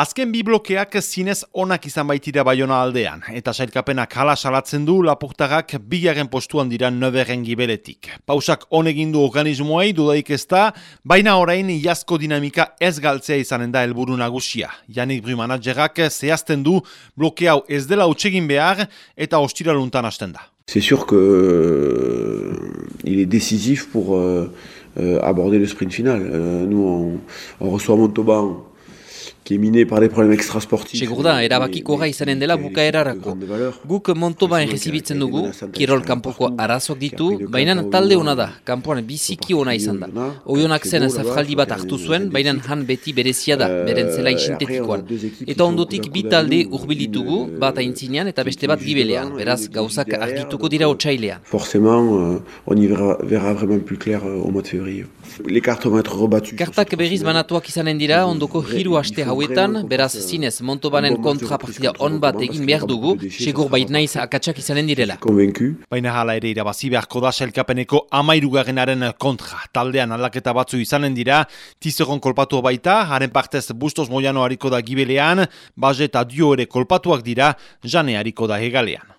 Azken bi blokeak zinez onak izan baitira baiona aldean, eta sailkapenak hala salatzen du lapurtagak bigarren postuan dira nöberen gibeletik. Pausak honegindu organismoei dudaik ez da, baina orain jasko dinamika ez galtzea izanen da helburu nagusia. Janik Bru managerak zehazten du blokeau ez dela utxegin behar eta ostiraluntan hasten da. C'est sûr que euh, il est décisif pour euh, euh, aborder le sprint final. Euh, nous, on, on reçoit Montauban qui est miné par des problèmes extrasportifs. Segur da, erabakiko gai izanen dela bukaerarako. Guk Montoban errezibitzen dugu, kirol kanpoko arazoak ditu, baina talde hona da, kanpoan biziki ona izan da. Oionak zen zafjaldi bat hartu zuen, baina han beti berezia da, beren zela isintetikoan. Eta ondotik bi talde urbilitugu, bat aintzinean eta beste bat gibelean, beraz gauzak argituko dira otxailean. Forcément, on y verra, verra vraiment plus clair au mois de février. Les être rebattues. Kartak berriz banatuak izanen dira, ondoko hiru aste hauetan, beraz zinez Montobanen kontra partida on bat egin behar dugu, segur bait naiz akatsak izanen direla. Baina hala ere irabazi beharko da selkapeneko amairugarenaren kontra. Taldean aldaketa batzu izanen dira, tizeron kolpatu baita, haren partez bustos moiano hariko da gibelean, baze eta dio ere kolpatuak dira, jane hariko da hegalean.